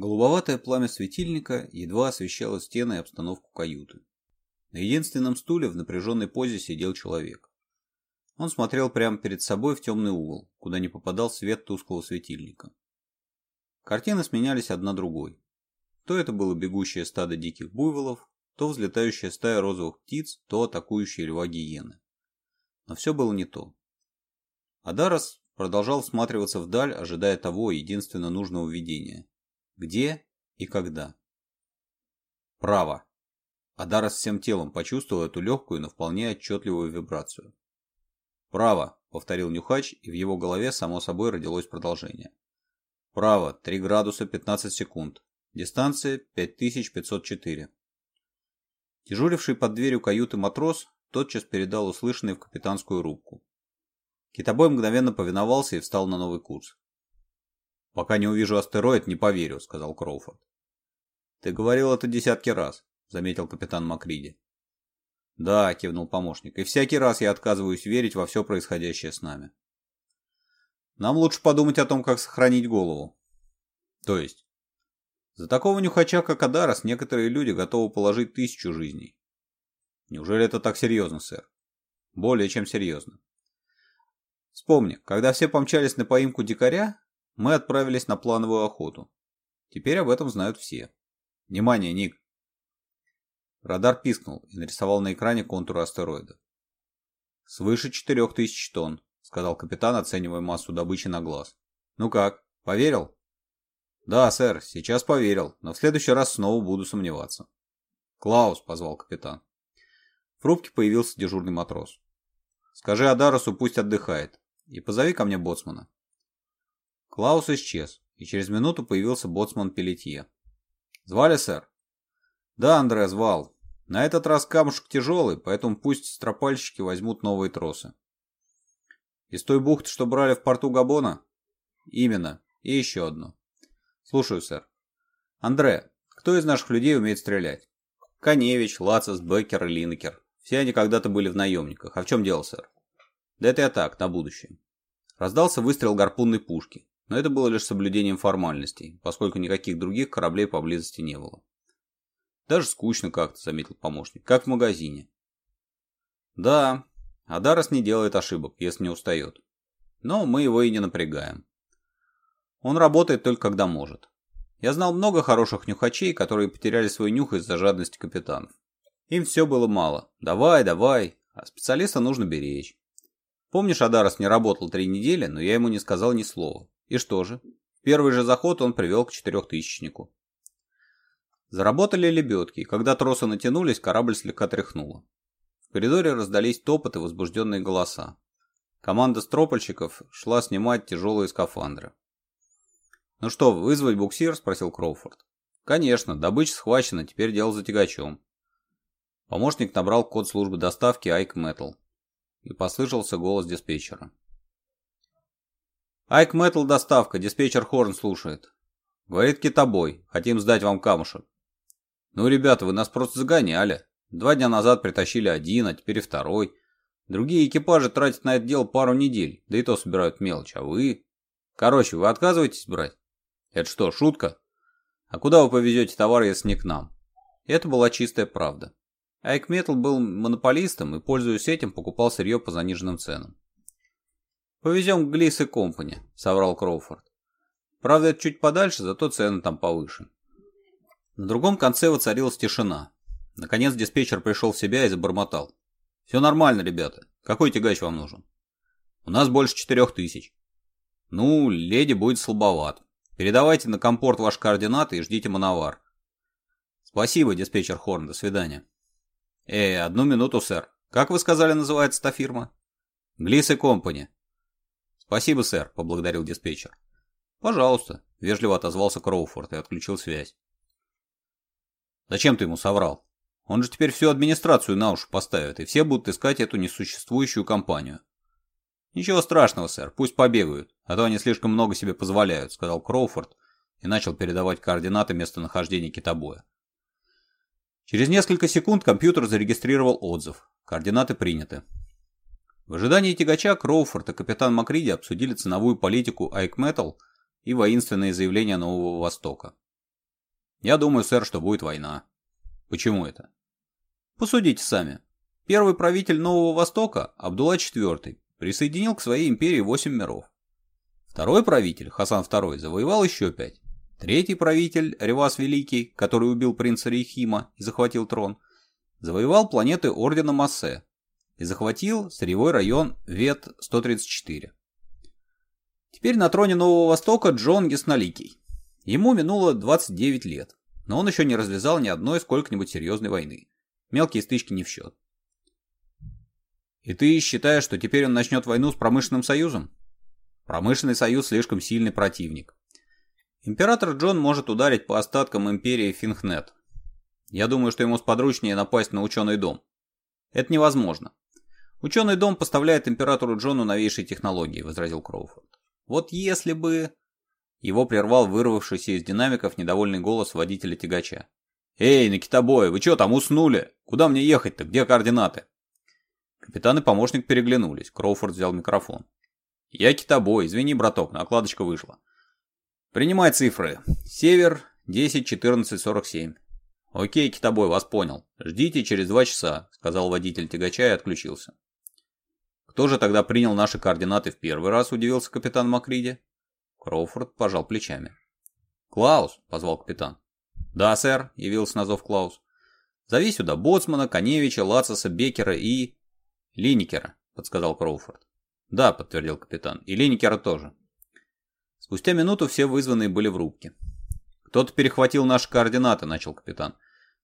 Голубоватое пламя светильника едва освещало стены и обстановку каюты. На единственном стуле в напряженной позе сидел человек. Он смотрел прямо перед собой в темный угол, куда не попадал свет тусклого светильника. Картины сменялись одна другой. То это было бегущее стадо диких буйволов, то взлетающая стая розовых птиц, то атакующие льва гиены. Но все было не то. Адарос продолжал всматриваться вдаль, ожидая того единственно нужного видения, где и когда? Право. Адарас всем телом почувствовал эту легкую, но вполне отчетливую вибрацию. «Право», — повторил Нюхач, и в его голове само собой родилось продолжение. «Право, 3 градуса 15 секунд. Дистанция 5504». Дежуривший под дверью каюты матрос тотчас передал услышанный в капитанскую рубку. Китобой мгновенно повиновался и встал на новый курс. «Пока не увижу астероид, не поверю», — сказал Кроуфорд. «Ты говорил это десятки раз», — заметил капитан Макриди. «Да», — кивнул помощник, — «и всякий раз я отказываюсь верить во все происходящее с нами». «Нам лучше подумать о том, как сохранить голову». «То есть?» «За такого нюхача, как Адарос, некоторые люди готовы положить тысячу жизней». «Неужели это так серьезно, сэр?» «Более чем серьезно». «Вспомни, когда все помчались на поимку дикаря, мы отправились на плановую охоту. Теперь об этом знают все. Внимание, Ник! Радар пискнул и нарисовал на экране контур астероида. «Свыше четырех тысяч тонн», — сказал капитан, оценивая массу добычи на глаз. «Ну как, поверил?» «Да, сэр, сейчас поверил, но в следующий раз снова буду сомневаться». «Клаус», — позвал капитан. В рубке появился дежурный матрос. «Скажи Адаросу, пусть отдыхает, и позови ко мне боцмана». Клаус исчез, и через минуту появился боцман Пелетье. «Звали, сэр?» «Да, Андре, звал. На этот раз камушек тяжелый, поэтому пусть стропальщики возьмут новые тросы». «Из той бухты, что брали в порту Габона?» «Именно. И еще одну». «Слушаю, сэр». «Андре, кто из наших людей умеет стрелять?» «Коневич, Лацис, Беккер и Линнекер. Все они когда-то были в наемниках. А в чем дело, сэр?» «Да это я так, на будущее». Раздался выстрел гарпунной пушки, но это было лишь соблюдением формальностей, поскольку никаких других кораблей поблизости не было. «Даже скучно как-то», — заметил помощник, — «как в магазине». «Да, Адарос не делает ошибок, если не устает. Но мы его и не напрягаем. Он работает только когда может. Я знал много хороших нюхачей, которые потеряли свой нюх из-за жадности капитанов. Им все было мало. Давай, давай. А специалиста нужно беречь. Помнишь, Адарос не работал три недели, но я ему не сказал ни слова. И что же? Первый же заход он привел к четырехтысячнику. Заработали лебедки, и когда тросы натянулись, корабль слегка тряхнуло. В коридоре раздались топот и возбужденные голоса. Команда стропольщиков шла снимать тяжелые скафандры. «Ну что, вызвать буксир?» – спросил Кроуфорд. «Конечно, добыча схвачена, теперь дело за тягачом». Помощник набрал код службы доставки Айк Метал и послышался голос диспетчера. Айк Мэттл, доставка, диспетчер Хорн слушает. Говорит китобой, хотим сдать вам камушек. Ну, ребята, вы нас просто загоняли. Два дня назад притащили один, а теперь и второй. Другие экипажи тратят на это дело пару недель, да и то собирают мелочь, а вы... Короче, вы отказываетесь брать? Это что, шутка? А куда вы повезете товар, если не к нам? Это была чистая правда. Айк Метал был монополистом и, пользуясь этим, покупал сырье по заниженным ценам. «Повезем к Глис и Компани», — соврал Кроуфорд. «Правда, это чуть подальше, зато цены там повыше». На другом конце воцарилась тишина. Наконец диспетчер пришел в себя и забормотал. «Все нормально, ребята. Какой тягач вам нужен?» «У нас больше четырех тысяч». «Ну, леди будет слабоват. Передавайте на компорт ваши координаты и ждите мановар». «Спасибо, диспетчер Хорн. До свидания». «Эй, одну минуту, сэр. Как вы сказали, называется та фирма?» «Глис и Компани», «Спасибо, сэр», — поблагодарил диспетчер. «Пожалуйста», — вежливо отозвался Кроуфорд и отключил связь. «Зачем ты ему соврал? Он же теперь всю администрацию на уши поставит, и все будут искать эту несуществующую компанию». «Ничего страшного, сэр, пусть побегают, а то они слишком много себе позволяют», — сказал Кроуфорд и начал передавать координаты местонахождения китобоя. Через несколько секунд компьютер зарегистрировал отзыв. Координаты приняты. В ожидании тягача Кроуфорд и капитан Макриди обсудили ценовую политику Айк Metal и воинственные заявления Нового Востока. «Я думаю, сэр, что будет война». «Почему это?» «Посудите сами. Первый правитель Нового Востока, Абдулла IV, присоединил к своей империи восемь миров. Второй правитель, Хасан II, завоевал еще пять. Третий правитель, Ревас Великий, который убил принца Рейхима и захватил трон, завоевал планеты Ордена Массе, и захватил сырьевой район Вет-134. Теперь на троне Нового Востока Джон Ясноликий. Ему минуло 29 лет, но он еще не развязал ни одной сколько-нибудь серьезной войны. Мелкие стычки не в счет. И ты считаешь, что теперь он начнет войну с промышленным союзом? Промышленный союз слишком сильный противник. Император Джон может ударить по остаткам империи Финхнет. Я думаю, что ему сподручнее напасть на ученый дом. Это невозможно. «Ученый дом поставляет императору Джону новейшие технологии», — возразил Кроуфорд. «Вот если бы...» Его прервал вырвавшийся из динамиков недовольный голос водителя тягача. «Эй, Никитобой, вы что там, уснули? Куда мне ехать-то? Где координаты?» Капитан и помощник переглянулись. Кроуфорд взял микрофон. «Я Китобой, извини, браток, накладочка вышла. Принимай цифры. Север, 10, 14, 47». «Окей, Китобой, вас понял. Ждите через два часа», — сказал водитель тягача и отключился. Кто же тогда принял наши координаты в первый раз, удивился капитан Макриди. Кроуфорд пожал плечами. «Клаус!» — позвал капитан. «Да, сэр!» — явился на зов Клаус. «Зови сюда Боцмана, Коневича, Лацеса, Бекера и...» «Линникера», — подсказал Кроуфорд. «Да», — подтвердил капитан, — «и Линникера тоже». Спустя минуту все вызванные были в рубке. «Кто-то перехватил наши координаты», — начал капитан.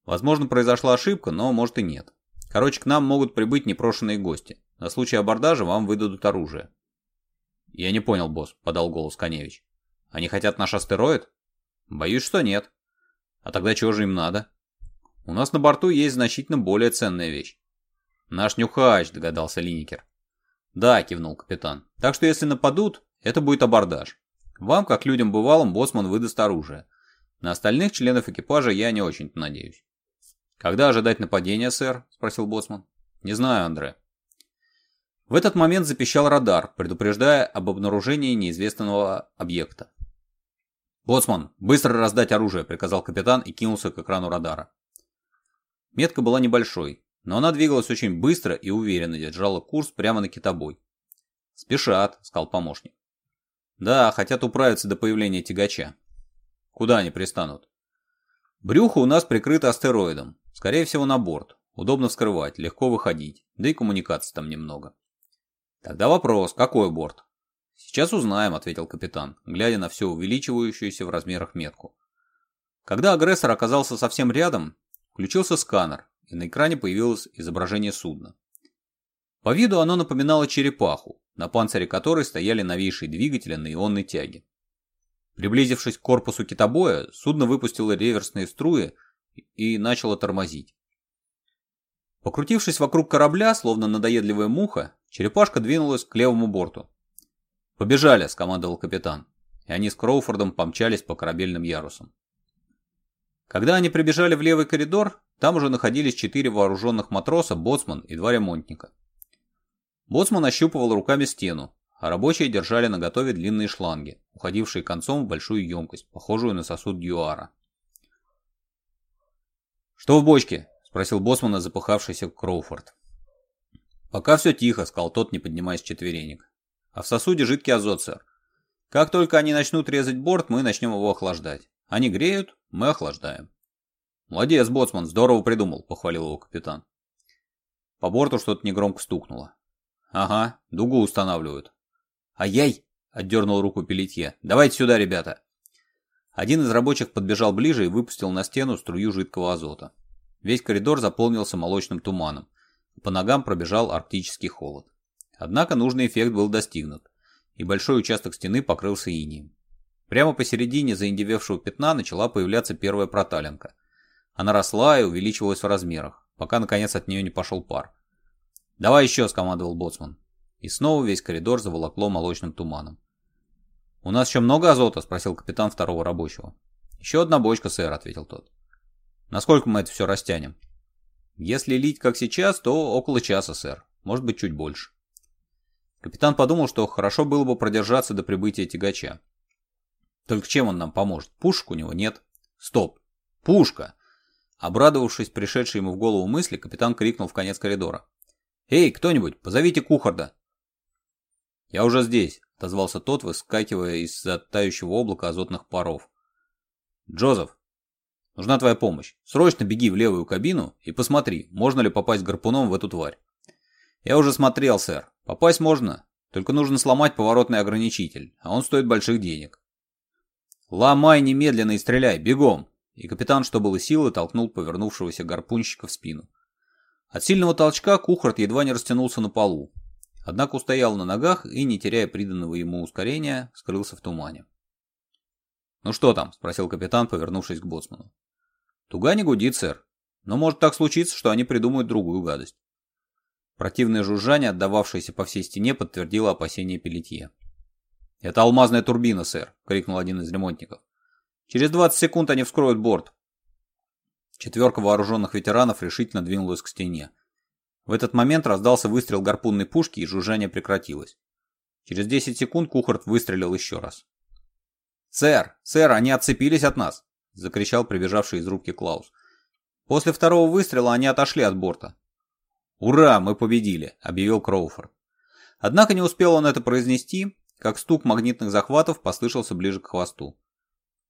«Возможно, произошла ошибка, но, может, и нет. Короче, к нам могут прибыть непрошенные гости. На случай абордажа вам выдадут оружие». «Я не понял, босс», — подал голос Коневич. «Они хотят наш астероид?» «Боюсь, что нет». «А тогда чего же им надо?» «У нас на борту есть значительно более ценная вещь». «Наш нюхач», — догадался Линникер. «Да», — кивнул капитан. «Так что если нападут, это будет абордаж. Вам, как людям бывалым, боссман выдаст оружие. На остальных членов экипажа я не очень-то надеюсь». «Когда ожидать нападения, сэр?» — спросил боссман. «Не знаю, Андре. В этот момент запищал радар, предупреждая об обнаружении неизвестного объекта. «Боцман, быстро раздать оружие!» – приказал капитан и кинулся к экрану радара. Метка была небольшой, но она двигалась очень быстро и уверенно держала курс прямо на китобой. «Спешат», – сказал помощник. «Да, хотят управиться до появления тягача. Куда они пристанут?» «Брюхо у нас прикрыто астероидом. Скорее всего, на борт. Удобно вскрывать, легко выходить, да и коммуникаций там немного». Тогда вопрос, какой борт? Сейчас узнаем, ответил капитан, глядя на все увеличивающуюся в размерах метку. Когда агрессор оказался совсем рядом, включился сканер, и на экране появилось изображение судна. По виду оно напоминало черепаху, на панцире которой стояли новейшие двигатели на ионной тяге. Приблизившись к корпусу китобоя, судно выпустило реверсные струи и начало тормозить. Покрутившись вокруг корабля, словно надоедливая муха, Черепашка двинулась к левому борту. «Побежали!» – скомандовал капитан. И они с Кроуфордом помчались по корабельным ярусам. Когда они прибежали в левый коридор, там уже находились четыре вооруженных матроса, боцман и два ремонтника. Боцман ощупывал руками стену, а рабочие держали наготове длинные шланги, уходившие концом в большую емкость, похожую на сосуд Дьюара. «Что в бочке?» – спросил боцмана запыхавшийся Кроуфорд. «Пока все тихо», — сказал тот, не поднимаясь четверенек. «А в сосуде жидкий азот, сэр. Как только они начнут резать борт, мы начнем его охлаждать. Они греют, мы охлаждаем». «Молодец, боцман, здорово придумал», — похвалил его капитан. По борту что-то негромко стукнуло. «Ага, дугу устанавливают». «Ай-яй!» — отдернул руку Пелетье. «Давайте сюда, ребята!» Один из рабочих подбежал ближе и выпустил на стену струю жидкого азота. Весь коридор заполнился молочным туманом. По ногам пробежал арктический холод. Однако нужный эффект был достигнут, и большой участок стены покрылся инием. Прямо посередине заиндевевшего пятна начала появляться первая проталинка. Она росла и увеличивалась в размерах, пока наконец от нее не пошел пар. «Давай еще!» – скомандовал Боцман. И снова весь коридор заволокло молочным туманом. «У нас еще много азота?» – спросил капитан второго рабочего. «Еще одна бочка, сэр», – ответил тот. «Насколько мы это все растянем?» Если лить как сейчас, то около часа, сэр. Может быть, чуть больше. Капитан подумал, что хорошо было бы продержаться до прибытия тягача. Только чем он нам поможет? Пушек у него нет. Стоп! Пушка! Обрадовавшись пришедшей ему в голову мысли, капитан крикнул в конец коридора. «Эй, кто-нибудь, позовите Кухарда!» «Я уже здесь», — отозвался тот, выскакивая из-за тающего облака азотных паров. «Джозеф, Нужна твоя помощь. Срочно беги в левую кабину и посмотри, можно ли попасть гарпуном в эту тварь. Я уже смотрел, сэр. Попасть можно, только нужно сломать поворотный ограничитель, а он стоит больших денег. Ломай немедленно и стреляй, бегом. И капитан, что было силы, толкнул повернувшегося гарпунщика в спину. От сильного толчка Кухарт едва не растянулся на полу, однако устоял на ногах и, не теряя приданного ему ускорения, скрылся в тумане. «Ну что там?» – спросил капитан, повернувшись к боцману. Туга не гудит, сэр. Но может так случиться, что они придумают другую гадость. Противное жужжание, отдававшееся по всей стене, подтвердило опасения Пелетье. «Это алмазная турбина, сэр!» — крикнул один из ремонтников. «Через 20 секунд они вскроют борт!» Четверка вооруженных ветеранов решительно двинулась к стене. В этот момент раздался выстрел гарпунной пушки, и жужжание прекратилось. Через 10 секунд Кухарт выстрелил еще раз. «Сэр! Сэр, они отцепились от нас!» — закричал прибежавший из рубки Клаус. После второго выстрела они отошли от борта. «Ура, мы победили!» — объявил Кроуфорд. Однако не успел он это произнести, как стук магнитных захватов послышался ближе к хвосту.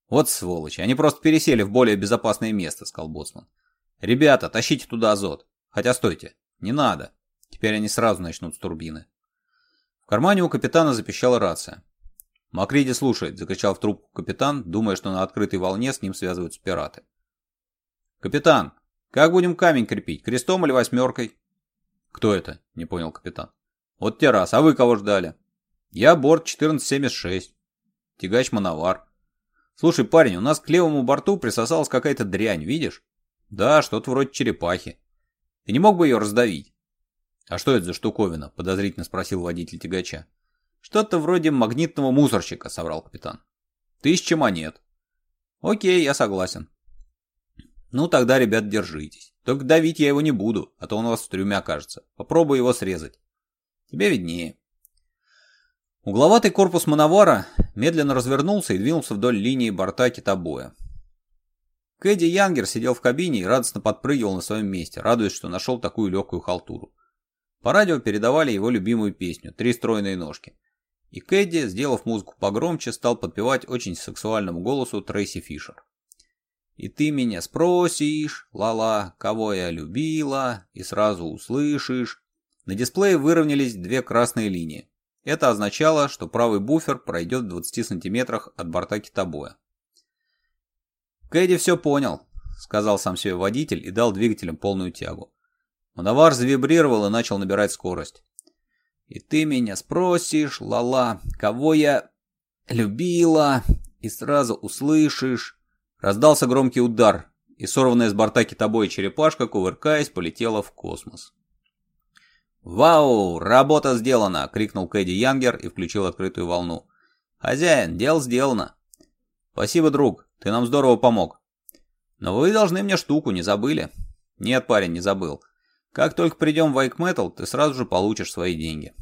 «Вот сволочи, они просто пересели в более безопасное место», — сказал Боцман. «Ребята, тащите туда азот. Хотя стойте, не надо. Теперь они сразу начнут с турбины». В кармане у капитана запищала рация. «Макриди слушает», — закричал в трубку капитан, думая, что на открытой волне с ним связываются пираты. «Капитан, как будем камень крепить, крестом или восьмеркой?» «Кто это?» — не понял капитан. «Вот те раз, а вы кого ждали?» «Я борт 1476. Тягач Мановар». «Слушай, парень, у нас к левому борту присосалась какая-то дрянь, видишь?» «Да, что-то вроде черепахи. Ты не мог бы ее раздавить?» «А что это за штуковина?» — подозрительно спросил водитель тягача. Что-то вроде магнитного мусорщика, соврал капитан. Тысяча монет. Окей, я согласен. Ну тогда, ребят, держитесь. Только давить я его не буду, а то он у вас в трюме окажется. Попробую его срезать. Тебе виднее. Угловатый корпус мановара медленно развернулся и двинулся вдоль линии борта китобоя. Кэдди Янгер сидел в кабине и радостно подпрыгивал на своем месте, радуясь, что нашел такую легкую халтуру. По радио передавали его любимую песню «Три стройные ножки». И Кэдди, сделав музыку погромче, стал подпевать очень сексуальному голосу Трейси Фишер. «И ты меня спросишь, Лала, кого я любила, и сразу услышишь». На дисплее выровнялись две красные линии. Это означало, что правый буфер пройдет в 20 сантиметрах от борта китобоя. «Кэдди все понял», — сказал сам себе водитель и дал двигателям полную тягу. Мановар завибрировал и начал набирать скорость. И ты меня спросишь, Лала, кого я любила, и сразу услышишь. Раздался громкий удар, и сорванная с борта китобоя черепашка, кувыркаясь, полетела в космос. «Вау! Работа сделана!» — крикнул Кэдди Янгер и включил открытую волну. «Хозяин, дело сделано!» «Спасибо, друг, ты нам здорово помог!» «Но вы должны мне штуку, не забыли?» «Нет, парень, не забыл. Как только придем в Айкметал, ты сразу же получишь свои деньги.